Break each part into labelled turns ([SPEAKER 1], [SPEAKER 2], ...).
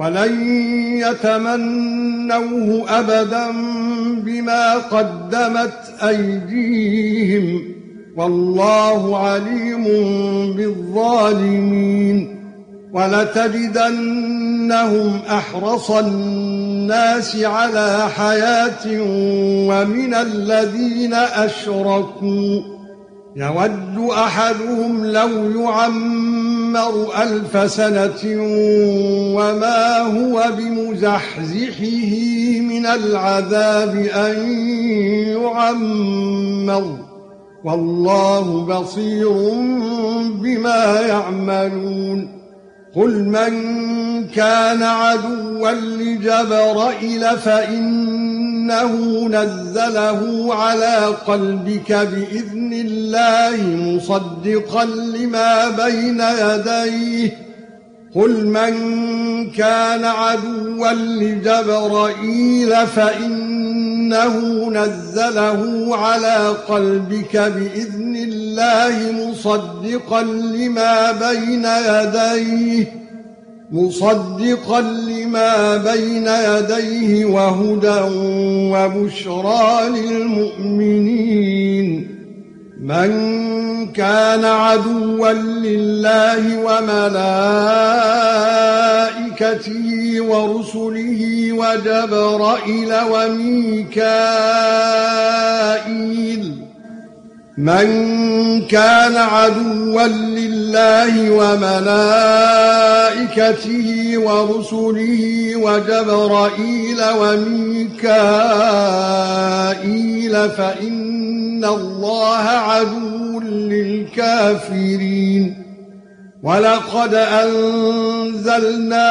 [SPEAKER 1] ولن يتمنوه أبدا بما قدمت أيديهم والله عليم بالظالمين ولتجدنهم أحرص الناس على حياة ومن الذين أشركوا يود أحدهم لو يعمر ألف سنة وما هو بمزحزحه من العذاب أن يعمر والله بصير بما يعملون قل من كان عدوا لجبرائيل فانه نزله على قلبك بإذن الله مصدقا لما بين يديه. قل من كان عدوا لجبرائيل فإنه نزله على قلبك بإذن الله مصدقا لما بين يديه. مصدقا لما بين يديه وهدى وبشرى للمؤمنين. من كان عدوا لله وملائكته ورسله وجبرائيل وميكائيل. من كان عدوا لله وملائكته ورسله وجبرائيل وميكائيل فإن الله عدو للكافرين. ولقد أنزلنا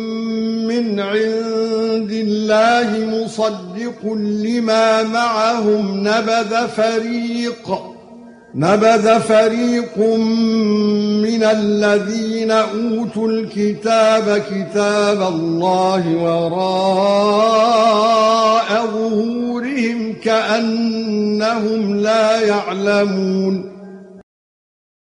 [SPEAKER 1] من عند الله مصدق لما معهم. نبذ فريق نبذ فريق من الذين أوتوا الكتاب كتاب الله وراء ظهورهم كأنهم لا يعلمون.